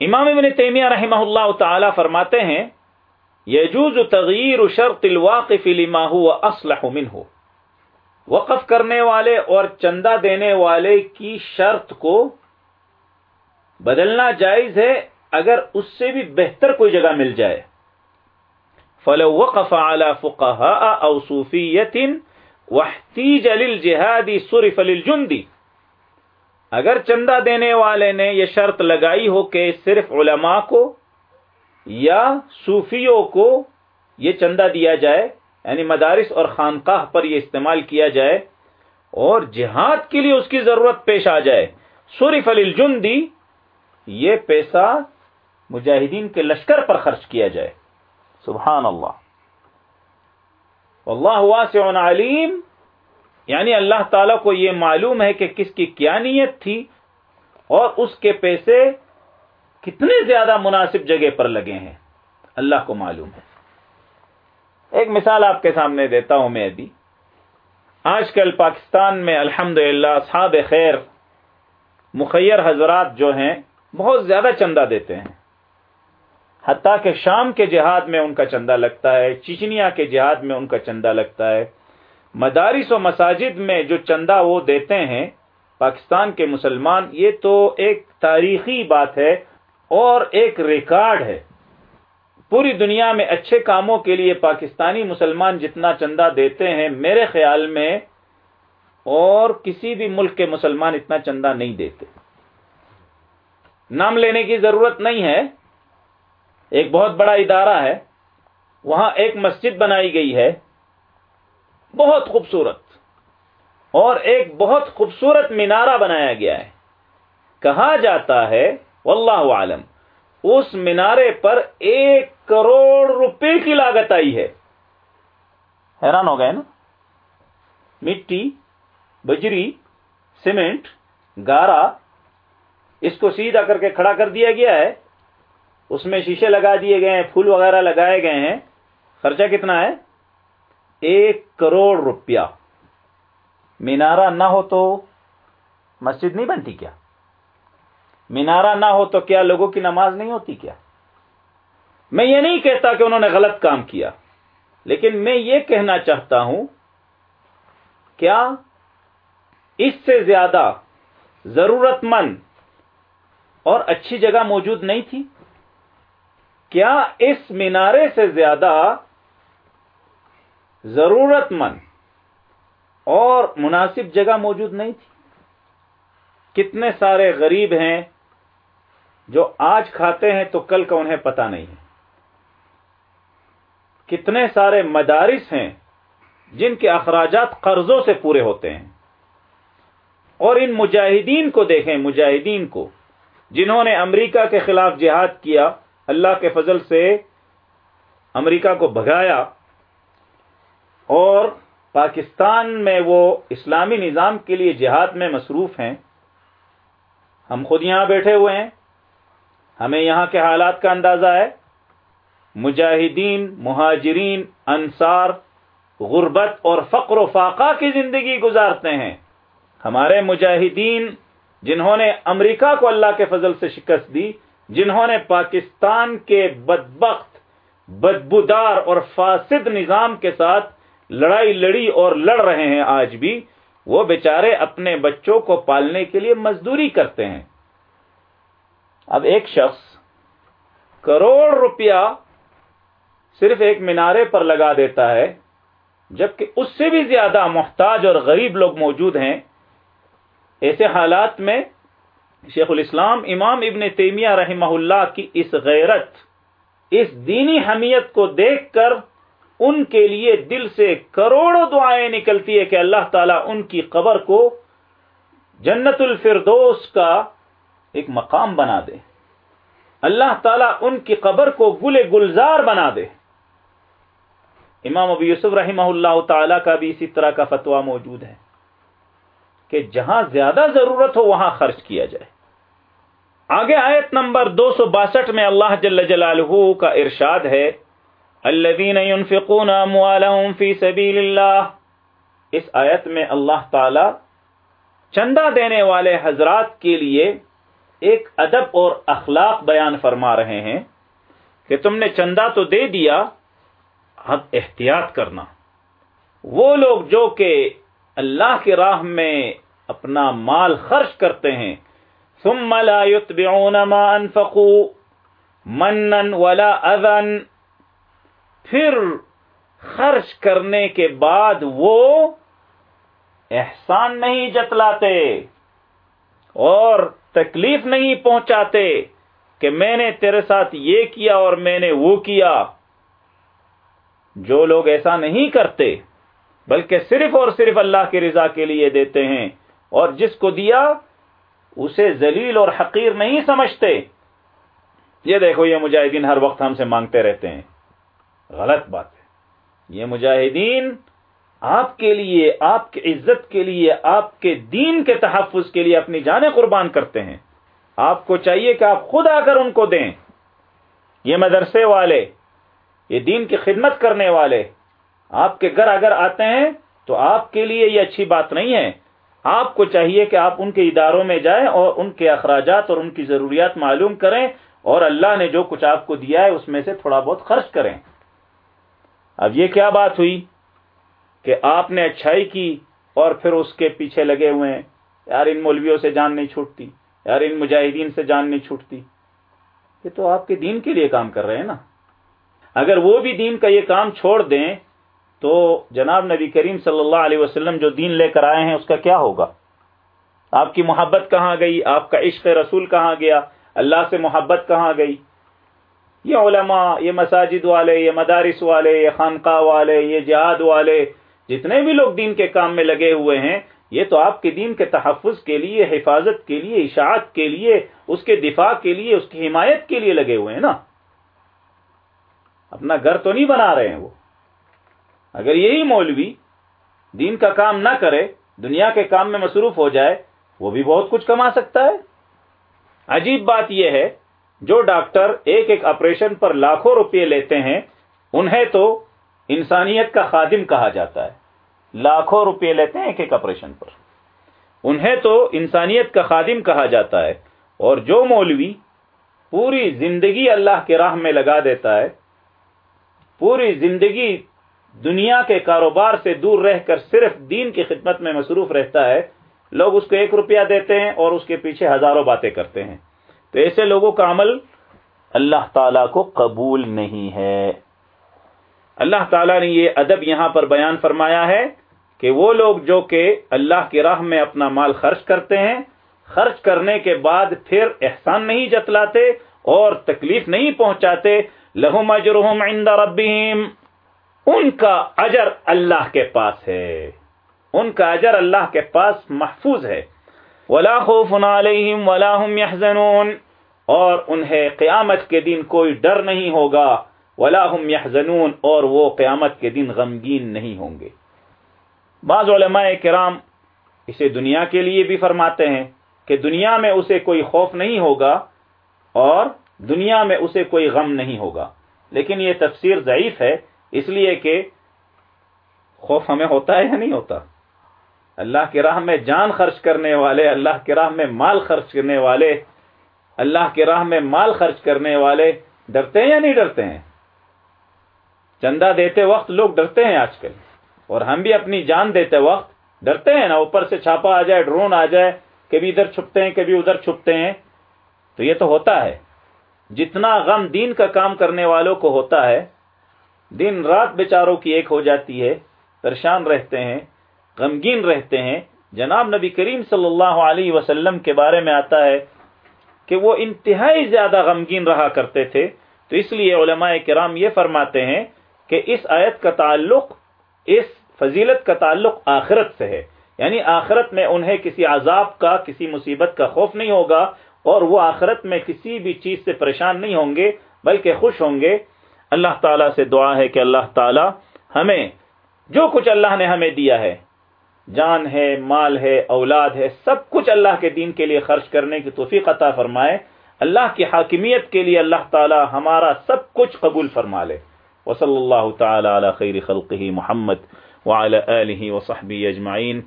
امام ابن تیمیہ رحمہ اللہ تعالی فرماتے ہیں، یجوز تغیر شرط الواقف لما هو اصلح منه. وقف کرنے والے اور چندہ دینے والے کی شرط کو بدلنا جائز ہے اگر اس سے بھی بہتر کوئی جگہ مل جائے۔ فلو وقف على فقهاء او صوفیت واحتیج للجهاد صرف للجندی۔ اگر چندہ دینے والے نے یہ شرط لگائی ہو کہ صرف علماء کو یا صوفیوں کو یہ چندہ دیا جائے یعنی مدارس اور خانقاہ پر یہ استعمال کیا جائے، اور جہاد کے لیے اس کی ضرورت پیش آ جائے۔ سوری فلیل جندی یہ پیسہ مجاہدین کے لشکر پر خرچ کیا جائے۔ سبحان اللہ۔ اللہ واسع علیم۔ یعنی اللہ تعالی کو یہ معلوم ہے کہ کس کی کیا نیت تھی اور اس کے پیسے کتنے زیادہ مناسب جگہ پر لگے ہیں۔ اللہ کو معلوم ہے۔ ایک مثال آپ کے سامنے دیتا ہوں میں ابھی۔ آج کل پاکستان میں الحمد للہ خیر مخیر حضرات جو ہیں بہت زیادہ چندہ دیتے ہیں۔ حتیٰ کہ شام کے جہاد میں ان کا چندہ لگتا ہے، چچنیا کے جہاد میں ان کا چندہ لگتا ہے۔ مدارس و مساجد میں جو چندہ وہ دیتے ہیں، پاکستان کے مسلمان، یہ تو ایک تاریخی بات ہے اور ایک ریکارڈ ہے۔ پوری دنیا میں اچھے کاموں کے لیے پاکستانی مسلمان جتنا چندہ دیتے ہیں میرے خیال میں، اور کسی بھی ملک کے مسلمان اتنا چندہ نہیں دیتے۔ نام لینے کی ضرورت نہیں ہے۔ ایک بہت بڑا ادارہ ہے۔ وہاں ایک مسجد بنائی گئی ہے۔ بہت خوبصورت اور ایک بہت خوبصورت مینارہ بنایا گیا ہے۔ کہا جاتا ہے، واللہ عالم اس مینارے پر ایک کروڑ روپے کی لاگت آئی ہے۔ حیران ہو گئے نا؟ مٹی، بجری، سیمنٹ، گارا، اس کو سیدھا کر کے کھڑا کر دیا گیا ہے۔ اس میں شیشے لگا دیے گئے ہیں، پھول وغیرہ لگائے گئے ہیں۔ خرچہ کتنا ہے؟ ایک کروڑ روپیہ۔ مینارا نہ ہو تو مسجد نہیں بنتی کیا؟ مینارا نہ ہو تو کیا لوگوں کی نماز نہیں ہوتی کیا؟ میں یہ نہیں کہتا کہ انہوں نے غلط کام کیا، لیکن میں یہ کہنا چاہتا ہوں، کیا اس سے زیادہ ضرورت مند اور اچھی جگہ موجود نہیں تھی؟ کیا اس مینارے سے زیادہ ضرورت مند اور مناسب جگہ موجود نہیں تھی۔ کتنے سارے غریب ہیں جو آج کھاتے ہیں تو کل کا انہیں پتا نہیں ہے۔ کتنے سارے مدارس ہیں جن کے اخراجات قرضوں سے پورے ہوتے ہیں۔ اور ان مجاہدین کو دیکھیں، مجاہدین کو، جنہوں نے امریکہ کے خلاف جہاد کیا، اللہ کے فضل سے امریکہ کو بھگایا۔ اور پاکستان میں وہ اسلامی نظام کے لیے جہاد میں مصروف ہیں۔ ہم خود یہاں بیٹھے ہوئے ہیں۔ ہمیں یہاں کے حالات کا اندازہ ہے۔ مجاہدین، مہاجرین، انصار، غربت اور فقر و فاقہ کی زندگی گزارتے ہیں۔ ہمارے مجاہدین، جنہوں نے امریکہ کو اللہ کے فضل سے شکست دی، جنہوں نے پاکستان کے بدبخت، بدبودار اور فاسد نظام کے ساتھ لڑائی لڑی اور لڑ رہے ہیں آج بھی، وہ بیچارے اپنے بچوں کو پالنے کے لیے مزدوری کرتے ہیں۔ اب ایک شخص کروڑ روپیہ صرف ایک مینارے پر لگا دیتا ہے، جبکہ اس سے بھی زیادہ محتاج اور غریب لوگ موجود ہیں۔ ایسے حالات میں شیخ الاسلام امام ابن تیمیہ رحمہ اللہ کی اس غیرت، اس دینی حمیت کو دیکھ کر ان کے لیے دل سے کروڑوں دعائیں نکلتی ہے کہ اللہ تعالیٰ ان کی قبر کو جنت الفردوس کا ایک مقام بنا دے۔ اللہ تعالیٰ ان کی قبر کو گل گلزار بنا دے۔ امام ابو یوسف رحمہ اللہ تعالی کا بھی اسی طرح کا فتویٰ موجود ہے کہ جہاں زیادہ ضرورت ہو وہاں خرچ کیا جائے۔ آگے آیت نمبر دو سو باسٹھ میں اللہ جل جلالہ کا ارشاد ہے الذين ينفقون اموالهم في سبيل اللہ اس آیت میں اللہ تعالی چندہ دینے والے حضرات کے لیے ایک ادب اور اخلاق بیان فرما رہے ہیں کہ تم نے چندہ تو دے دیا اب احتیاط کرنا۔ وہ لوگ جو کہ اللہ کی راہ میں اپنا مال خرچ کرتے ہیں، ثم لا يتبعون ما انفقوا منن ولا اذن پھر خرچ کرنے کے بعد وہ احسان نہیں جتلاتے اور تکلیف نہیں پہنچاتے کہ میں نے تیرے ساتھ یہ کیا اور میں نے وہ کیا۔ جو لوگ ایسا نہیں کرتے، بلکہ صرف اور صرف اللہ کی رضا کے لیے دیتے ہیں اور جس کو دیا، اسے ذلیل اور حقیر نہیں سمجھتے۔ یہ دیکھو، یہ مجاہدین ہر وقت ہم سے مانگتے رہتے ہیں۔ غلط بات ہے۔ یہ مجاہدین آپ کے لیے، آپ کی عزت کے لیے، آپ کے دین کے تحفظ کے لیے اپنی جانیں قربان کرتے ہیں۔ آپ کو چاہیے کہ آپ خود آ کر ان کو دیں۔ یہ مدرسے والے، یہ دین کی خدمت کرنے والے، آپ کے گھر اگر آتے ہیں تو آپ کے لیے یہ اچھی بات نہیں ہے۔ آپ کو چاہیے کہ آپ ان کے اداروں میں جائیں اور ان کے اخراجات اور ان کی ضروریات معلوم کریں اور اللہ نے جو کچھ آپ کو دیا ہے اس میں سے تھوڑا بہت خرچ کریں۔ اب یہ کیا بات ہوئی کہ آپ نے اچھائی کی اور پھر اس کے پیچھے لگے ہوئے ہیں؟ یار، ان مولویوں سے جان نہیں چھوٹتی، یار، ان مجاہدین سے جان نہیں چھوٹتی۔ یہ تو آپ کے دین کے لیے کام کر رہے ہیں نا۔ اگر وہ بھی دین کا یہ کام چھوڑ دیں، تو جناب نبی کریم صلی اللہ علیہ وسلم جو دین لے کر آئے ہیں، اس کا کیا ہوگا؟ آپ کی محبت کہاں گئی؟ آپ کا عشق رسول کہاں گیا؟ اللہ سے محبت کہاں گئی؟ یہ علماء، یہ مساجد والے، یہ مدارس والے، یہ خانقاہ والے، یہ جہاد والے، جتنے بھی لوگ دین کے کام میں لگے ہوئے ہیں، یہ تو آپ کے دین کے تحفظ کے لیے، حفاظت کے لیے، اشاعت کے لیے، اس کے دفاع کے لیے، اس کی حمایت کے لیے لگے ہوئے ہیں نا۔ اپنا گھر تو نہیں بنا رہے ہیں وہ۔ اگر یہی مولوی دین کا کام نہ کرے، دنیا کے کام میں مصروف ہو جائے، وہ بھی بہت کچھ کما سکتا ہے۔ عجیب بات یہ ہے جو ڈاکٹر ایک ایک آپریشن پر لاکھوں روپے لیتے ہیں، انہیں تو انسانیت کا خادم کہا جاتا ہے۔ لاکھوں روپے لیتے ہیں ایک ایک آپریشن پر۔ انہیں تو انسانیت کا خادم کہا جاتا ہے۔ اور جو مولوی پوری زندگی اللہ کے راہ میں لگا دیتا ہے، پوری زندگی دنیا کے کاروبار سے دور رہ کر صرف دین کی خدمت میں مصروف رہتا ہے، لوگ اس کو ایک روپیہ دیتے ہیں اور اس کے پیچھے ہزاروں باتیں کرتے ہیں۔ تو ایسے لوگوں کا عمل اللہ تعالی کو قبول نہیں ہے۔ اللہ تعالیٰ نے یہ ادب یہاں پر بیان فرمایا ہے کہ وہ لوگ جو کہ اللہ کی راہ میں اپنا مال خرچ کرتے ہیں، خرچ کرنے کے بعد پھر احسان نہیں جتلاتے اور تکلیف نہیں پہنچاتے، لہم اجرہم عند ربہم، ان کا اجر اللہ کے پاس ہے۔ ان کا اجر اللہ کے پاس محفوظ ہے۔ ولا خوف علیہم ولا هم يحزنون اور انہیں قیامت کے دن کوئی ڈر نہیں ہوگا۔ ولا هم يحزنون اور وہ قیامت کے دن غمگین نہیں ہوں گے۔ بعض علماء کرام اسے دنیا کے لیے بھی فرماتے ہیں کہ دنیا میں اسے کوئی خوف نہیں ہوگا اور دنیا میں اسے کوئی غم نہیں ہوگا۔ لیکن یہ تفسیر ضعیف ہے، اس لیے کہ خوف ہمیں ہوتا ہے یا نہیں ہوتا؟ اللہ کی راہ میں جان خرچ کرنے والے، اللہ کی راہ میں مال خرچ کرنے والے، اللہ کی راہ میں مال خرچ کرنے والے ڈرتے ہیں یا نہیں ڈرتے ہیں؟ چندہ دیتے وقت لوگ ڈرتے ہیں آج کل، اور ہم بھی اپنی جان دیتے وقت ڈرتے ہیں نا، اوپر سے چھاپا آ جائے، ڈرون آ جائے، کبھی ادھر چھپتے ہیں، کبھی ادھر چھپتے ہیں، تو یہ تو ہوتا ہے۔ جتنا غم دین کا کام کرنے والوں کو ہوتا ہے، دن رات بیچاروں کی ایک ہو جاتی ہے، پریشان رہتے ہیں غمگین رہتے ہیں۔ جناب نبی کریم صلی اللہ علیہ وسلم کے بارے میں آتا ہے کہ وہ انتہائی زیادہ غمگین رہا کرتے تھے۔ تو اس لیے علماء کرام یہ فرماتے ہیں کہ اس آیت کا تعلق، اس فضیلت کا تعلق آخرت سے ہے۔ یعنی آخرت میں انہیں کسی عذاب کا، کسی مصیبت کا خوف نہیں ہوگا اور وہ آخرت میں کسی بھی چیز سے پریشان نہیں ہوں گے، بلکہ خوش ہوں گے۔ اللہ تعالیٰ سے دعا ہے کہ اللہ تعالیٰ ہمیں جو کچھ اللہ نے ہمیں دیا ہے جان ہے، مال ہے، اولاد ہے، سب کچھ اللہ کے دین کے لیے خرچ کرنے کی توفیق عطا فرمائے۔ اللہ کی حاکمیت کے لیے اللہ تعالیٰ ہمارا سب کچھ قبول فرما لے۔ وصلی اللہ تعالی علی خیر خلقه محمد وعلى آله وصحبه اجمعین۔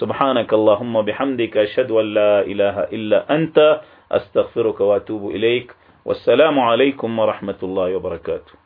سبحانك اللهم بحمدك اشهد ان لا اله الا انت استغفرك واتوب اليك والسلام عليكم ورحمه الله وبركاته